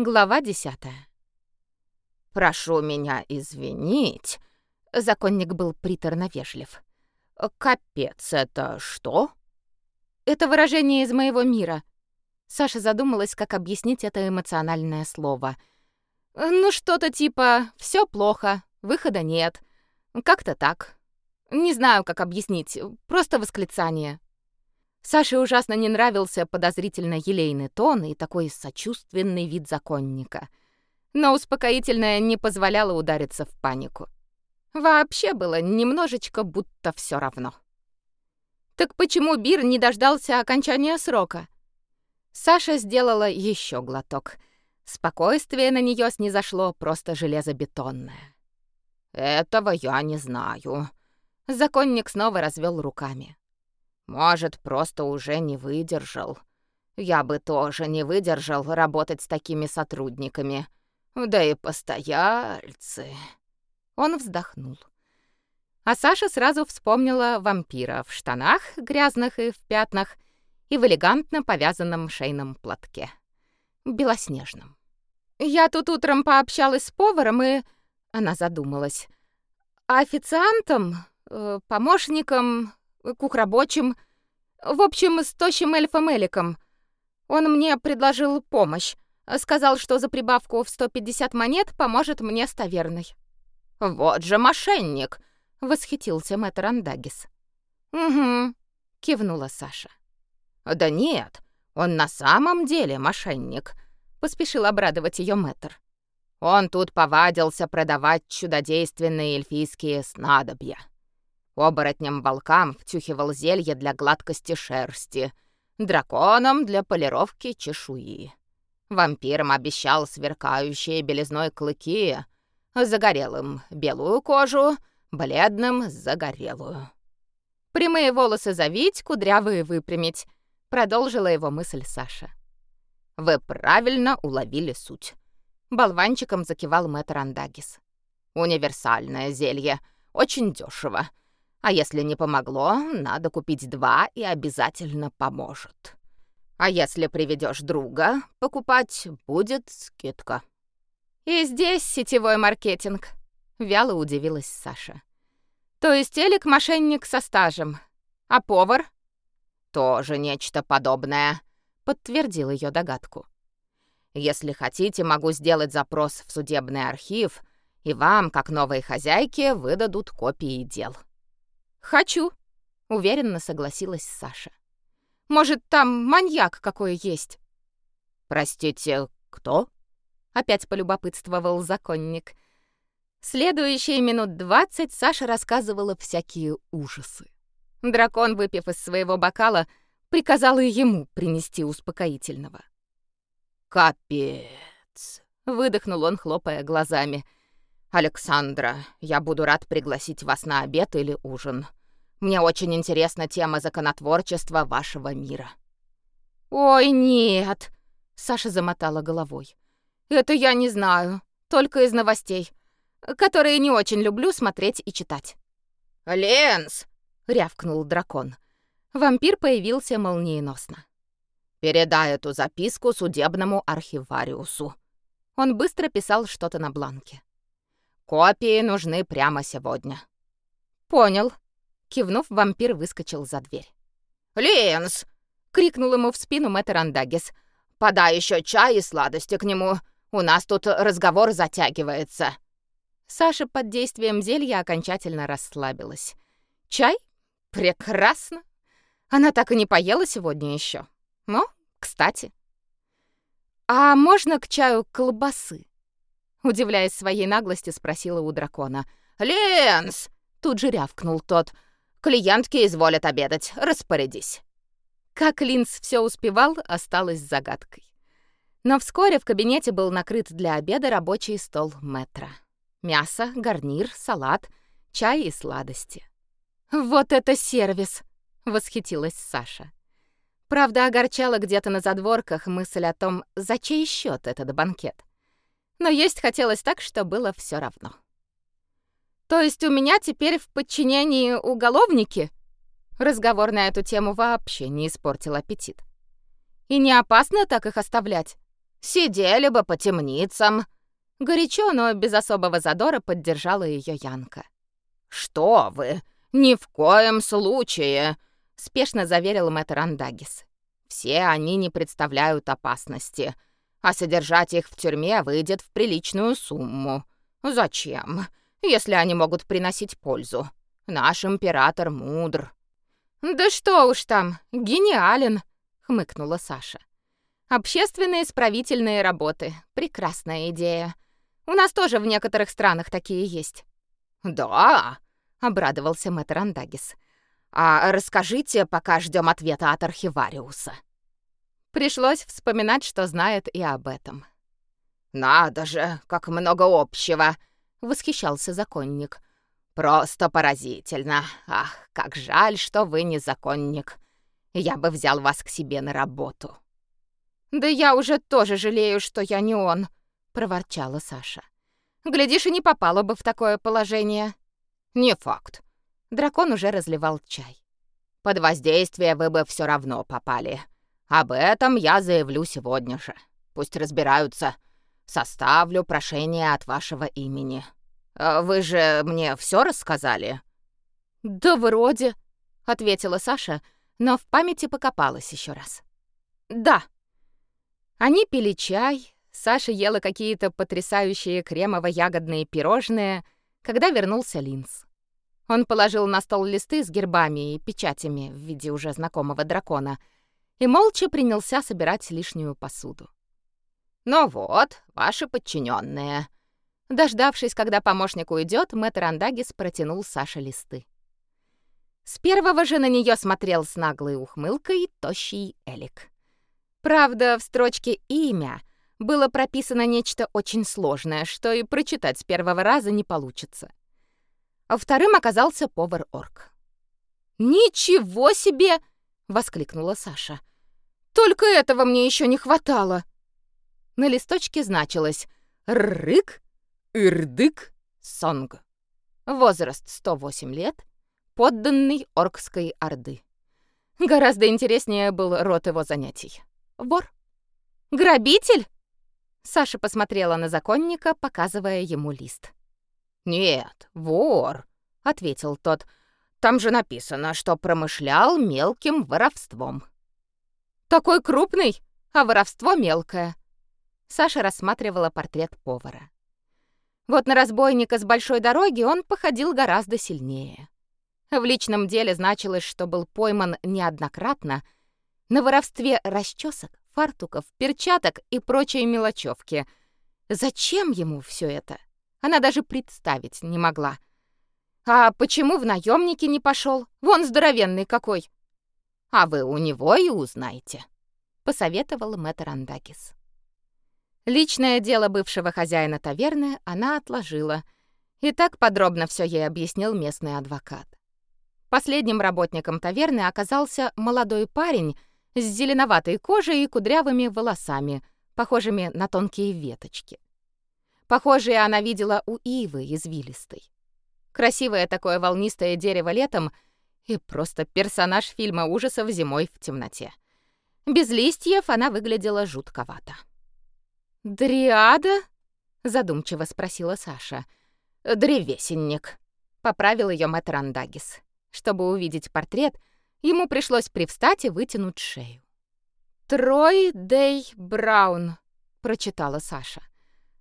Глава десятая. «Прошу меня извинить», — законник был приторно вежлив. «Капец, это что?» «Это выражение из моего мира». Саша задумалась, как объяснить это эмоциональное слово. «Ну, что-то типа «все плохо», «выхода нет». Как-то так. Не знаю, как объяснить, просто восклицание. Саше ужасно не нравился подозрительно елейный тон и такой сочувственный вид законника. Но успокоительное не позволяло удариться в панику. Вообще было немножечко будто все равно. Так почему Бир не дождался окончания срока? Саша сделала еще глоток. Спокойствие на нее снизошло просто железобетонное. «Этого я не знаю». Законник снова развел руками. Может, просто уже не выдержал. Я бы тоже не выдержал работать с такими сотрудниками. Да и постояльцы. Он вздохнул. А Саша сразу вспомнила вампира в штанах, грязных и в пятнах, и в элегантно повязанном шейном платке. Белоснежном. «Я тут утром пообщалась с поваром и...» Она задумалась. «Официантом, э, помощником, кухрабочим, в общем, с тощим эльфом Эликом. Он мне предложил помощь. Сказал, что за прибавку в 150 монет поможет мне с таверной. «Вот же мошенник!» — восхитился мэтр Андагис. «Угу», — кивнула Саша. «Да нет, он на самом деле мошенник», — поспешил обрадовать ее мэтр. «Он тут повадился продавать чудодейственные эльфийские снадобья». Оборотням-волкам втюхивал зелье для гладкости шерсти, драконам для полировки чешуи. Вампирам обещал сверкающие белизной клыки, загорелым — белую кожу, бледным — загорелую. «Прямые волосы завить, кудрявые выпрямить», — продолжила его мысль Саша. «Вы правильно уловили суть», — болванчиком закивал мэтр Андагис. «Универсальное зелье, очень дешево. А если не помогло, надо купить два и обязательно поможет. А если приведешь друга, покупать будет скидка. И здесь сетевой маркетинг, вяло удивилась Саша. То есть Элик мошенник со стажем, а повар тоже нечто подобное, подтвердил ее догадку. Если хотите, могу сделать запрос в судебный архив, и вам, как новой хозяйке, выдадут копии дел. «Хочу», — уверенно согласилась Саша. «Может, там маньяк какой есть?» «Простите, кто?» — опять полюбопытствовал законник. Следующие минут двадцать Саша рассказывала всякие ужасы. Дракон, выпив из своего бокала, приказал и ему принести успокоительного. «Капец!» — выдохнул он, хлопая глазами — «Александра, я буду рад пригласить вас на обед или ужин. Мне очень интересна тема законотворчества вашего мира». «Ой, нет!» — Саша замотала головой. «Это я не знаю, только из новостей, которые не очень люблю смотреть и читать». «Ленс!» — рявкнул дракон. Вампир появился молниеносно. «Передай эту записку судебному архивариусу». Он быстро писал что-то на бланке. Копии нужны прямо сегодня. Понял. Кивнув, вампир выскочил за дверь. Линс! крикнул ему в спину мэтр Андагис. Подай еще чай и сладости к нему. У нас тут разговор затягивается. Саша под действием зелья окончательно расслабилась. Чай? Прекрасно. Она так и не поела сегодня еще. Ну, кстати. А можно к чаю колбасы? Удивляясь своей наглости, спросила у дракона. «Ленс!» — тут же рявкнул тот. «Клиентки изволят обедать. Распорядись». Как Линс все успевал, осталось загадкой. Но вскоре в кабинете был накрыт для обеда рабочий стол метра. Мясо, гарнир, салат, чай и сладости. «Вот это сервис!» — восхитилась Саша. Правда, огорчала где-то на задворках мысль о том, за чей счет этот банкет но есть хотелось так, что было все равно. То есть у меня теперь в подчинении уголовники? Разговор на эту тему вообще не испортил аппетит. И не опасно так их оставлять? Сидели бы по темницам. Горячо, но без особого задора поддержала ее Янка. Что вы? Ни в коем случае, спешно заверил мэтр Андагис. Все они не представляют опасности, а содержать их в тюрьме выйдет в приличную сумму. Зачем, если они могут приносить пользу? Наш император мудр. Да что уж там, гениален, хмыкнула Саша. Общественные исправительные работы. Прекрасная идея. У нас тоже в некоторых странах такие есть. Да, обрадовался мэтр Андагис. А расскажите, пока ждем ответа от архивариуса. Пришлось вспоминать, что знает и об этом. Надо же, как много общего, восхищался законник. Просто поразительно. Ах, как жаль, что вы не законник. Я бы взял вас к себе на работу. Да я уже тоже жалею, что я не он, проворчала Саша. Глядишь, и не попала бы в такое положение. Не факт. Дракон уже разливал чай. Под воздействие вы бы все равно попали. Об этом я заявлю сегодня же. Пусть разбираются. Составлю прошение от вашего имени. А вы же мне все рассказали? Да вроде, ответила Саша, но в памяти покопалась еще раз. Да. Они пили чай, Саша ела какие-то потрясающие кремово-ягодные пирожные, когда вернулся Линз. Он положил на стол листы с гербами и печатями в виде уже знакомого дракона и молча принялся собирать лишнюю посуду. «Ну вот, ваши подчиненные. Дождавшись, когда помощник уйдет, мэтр Андагис протянул Саше листы. С первого же на нее смотрел с наглой ухмылкой тощий Элик. Правда, в строчке «имя» было прописано нечто очень сложное, что и прочитать с первого раза не получится. А вторым оказался повар-орк. «Ничего себе!» — воскликнула Саша. «Только этого мне еще не хватало!» На листочке значилось «Рык, Ирдык, Сонг». Возраст 108 лет, подданный оркской орды. Гораздо интереснее был род его занятий. Вор. «Грабитель?» Саша посмотрела на законника, показывая ему лист. «Нет, вор», — ответил тот. «Там же написано, что промышлял мелким воровством». «Такой крупный, а воровство мелкое». Саша рассматривала портрет повара. Вот на разбойника с большой дороги он походил гораздо сильнее. В личном деле значилось, что был пойман неоднократно на воровстве расчесок, фартуков, перчаток и прочей мелочевки. Зачем ему все это? Она даже представить не могла. А почему в наемники не пошел? Вон здоровенный какой. А вы у него и узнаете, посоветовал мэтр Андакис. Личное дело бывшего хозяина таверны она отложила, и так подробно все ей объяснил местный адвокат. Последним работником таверны оказался молодой парень с зеленоватой кожей и кудрявыми волосами, похожими на тонкие веточки. Похожие она видела у ивы извилистой. Красивое такое волнистое дерево летом и просто персонаж фильма ужасов зимой в темноте. Без листьев она выглядела жутковато. «Дриада?» — задумчиво спросила Саша. «Древесенник», — поправил ее мэтр Андагис. Чтобы увидеть портрет, Ему пришлось привстать и вытянуть шею. «Трой Дей Браун», — прочитала Саша.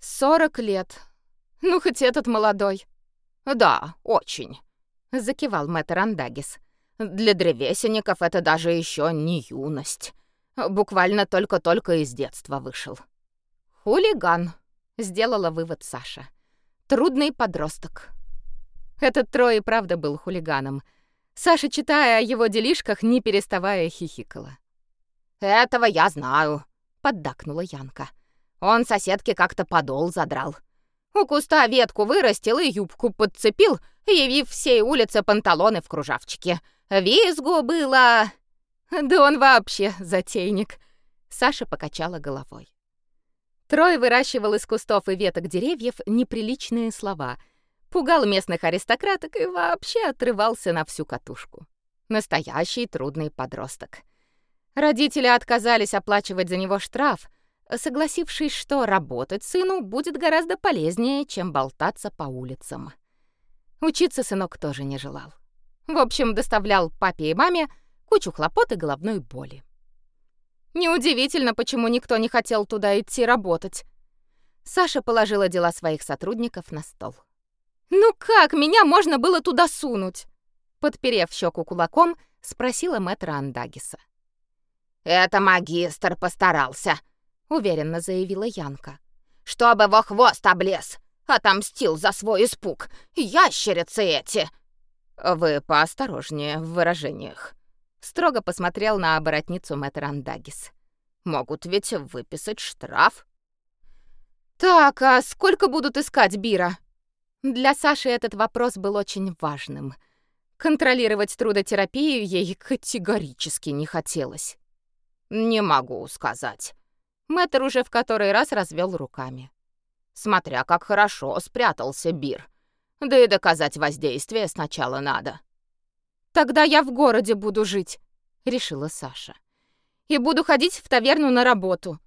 «Сорок лет. Ну, хоть этот молодой». «Да, очень», — закивал мэтр Андагис. «Для древесенников это даже еще не юность. Буквально только-только из детства вышел». «Хулиган», — сделала вывод Саша. «Трудный подросток». Этот Трой и правда был хулиганом — Саша, читая о его делишках, не переставая хихикала. «Этого я знаю», — поддакнула Янка. «Он соседке как-то подол задрал. У куста ветку вырастил и юбку подцепил, явив всей улице панталоны в кружавчике. Визгу было...» «Да он вообще затейник», — Саша покачала головой. Трой выращивал из кустов и веток деревьев неприличные слова — пугал местных аристократок и вообще отрывался на всю катушку. Настоящий трудный подросток. Родители отказались оплачивать за него штраф, согласившись, что работать сыну будет гораздо полезнее, чем болтаться по улицам. Учиться сынок тоже не желал. В общем, доставлял папе и маме кучу хлопот и головной боли. Неудивительно, почему никто не хотел туда идти работать. Саша положила дела своих сотрудников на стол. «Ну как меня можно было туда сунуть?» Подперев щеку кулаком, спросила мэтра Андагиса. «Это магистр постарался», — уверенно заявила Янка. «Чтобы во хвост облез, отомстил за свой испуг. Ящерицы эти!» «Вы поосторожнее в выражениях», — строго посмотрел на оборотницу мэтр Андагис. «Могут ведь выписать штраф». «Так, а сколько будут искать Бира?» Для Саши этот вопрос был очень важным. Контролировать трудотерапию ей категорически не хотелось. «Не могу сказать». Мэтр уже в который раз развел руками. «Смотря как хорошо спрятался Бир. Да и доказать воздействие сначала надо». «Тогда я в городе буду жить», — решила Саша. «И буду ходить в таверну на работу».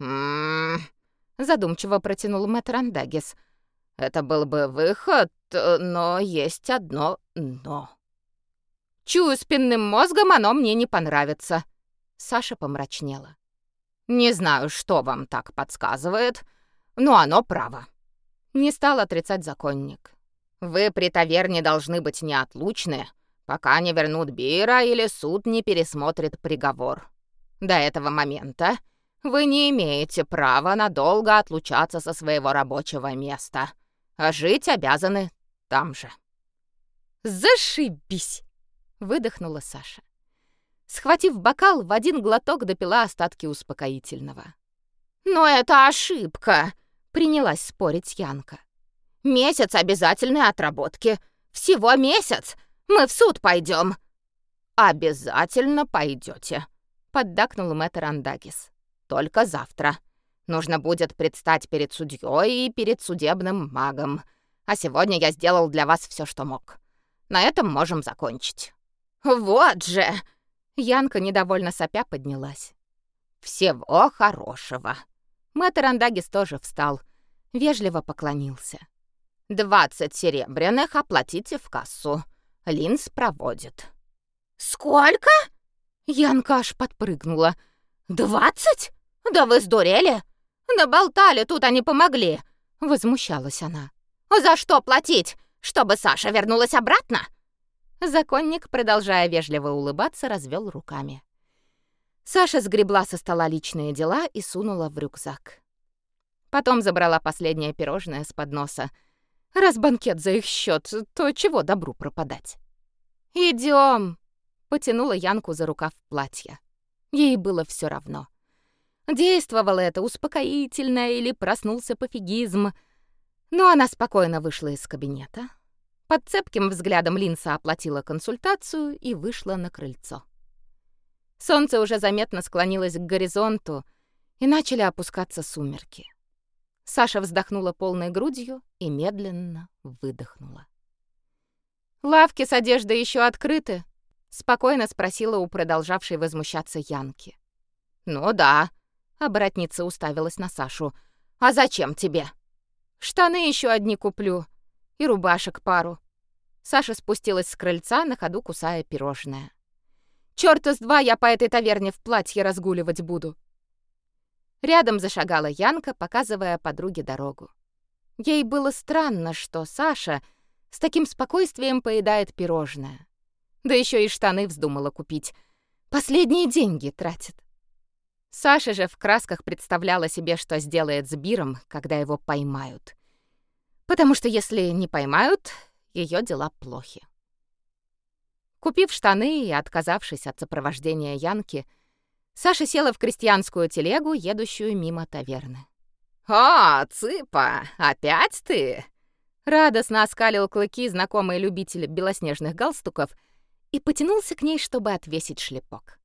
«М-м-м», задумчиво протянул мэтр Андагис. «Это был бы выход, но есть одно «но». «Чую спинным мозгом, оно мне не понравится», Саша помрачнела. «Не знаю, что вам так подсказывает, но оно право». Не стал отрицать законник. «Вы при таверне должны быть неотлучны, пока не вернут Бира или суд не пересмотрит приговор. До этого момента вы не имеете права надолго отлучаться со своего рабочего места, а жить обязаны там же». «Зашибись!» — выдохнула Саша. Схватив бокал, в один глоток допила остатки успокоительного. «Но это ошибка!» — принялась спорить Янка. «Месяц обязательной отработки. Всего месяц. Мы в суд пойдем. «Обязательно пойдете», — поддакнул мэтр Андагис. «Только завтра. Нужно будет предстать перед судьей и перед судебным магом. А сегодня я сделал для вас все, что мог. На этом можем закончить». «Вот же!» Янка недовольно сопя поднялась. «Всего хорошего!» Мэтр Андагис тоже встал, вежливо поклонился. «Двадцать серебряных оплатите в кассу. Линз проводит». «Сколько?» Янка аж подпрыгнула. «Двадцать? Да вы сдурели? Наболтали, тут они помогли!» Возмущалась она. «За что платить? Чтобы Саша вернулась обратно?» Законник, продолжая вежливо улыбаться, развел руками. Саша сгребла со стола личные дела и сунула в рюкзак. Потом забрала последнее пирожное с подноса. Раз банкет за их счет, то чего добру пропадать? Идем, потянула Янку за рукав платья. Ей было все равно. Действовало это успокоительно или проснулся пофигизм. Но она спокойно вышла из кабинета, под цепким взглядом Линса оплатила консультацию и вышла на крыльцо. Солнце уже заметно склонилось к горизонту, и начали опускаться сумерки. Саша вздохнула полной грудью и медленно выдохнула. «Лавки с одеждой еще открыты?» — спокойно спросила у продолжавшей возмущаться Янки. «Ну да», — оборотница уставилась на Сашу. «А зачем тебе?» «Штаны еще одни куплю и рубашек пару. Саша спустилась с крыльца, на ходу кусая пирожное. Чёрта с два я по этой таверне в платье разгуливать буду. Рядом зашагала Янка, показывая подруге дорогу. Ей было странно, что Саша с таким спокойствием поедает пирожное. Да еще и штаны вздумала купить. Последние деньги тратит. Саша же в красках представляла себе, что сделает с Биром, когда его поймают. Потому что если не поймают, ее дела плохи. Купив штаны и отказавшись от сопровождения Янки, Саша села в крестьянскую телегу, едущую мимо таверны. «О, Цыпа, опять ты?» Радостно оскалил клыки знакомый любитель белоснежных галстуков и потянулся к ней, чтобы отвесить шлепок.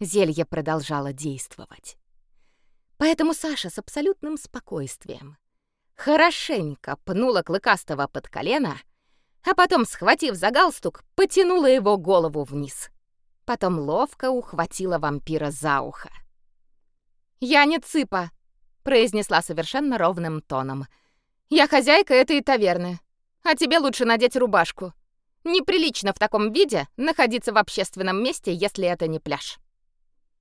Зелье продолжало действовать. Поэтому Саша с абсолютным спокойствием хорошенько пнула Клыкастого под колено, а потом, схватив за галстук, потянула его голову вниз. Потом ловко ухватила вампира за ухо. «Я не цыпа», — произнесла совершенно ровным тоном. «Я хозяйка этой таверны, а тебе лучше надеть рубашку. Неприлично в таком виде находиться в общественном месте, если это не пляж».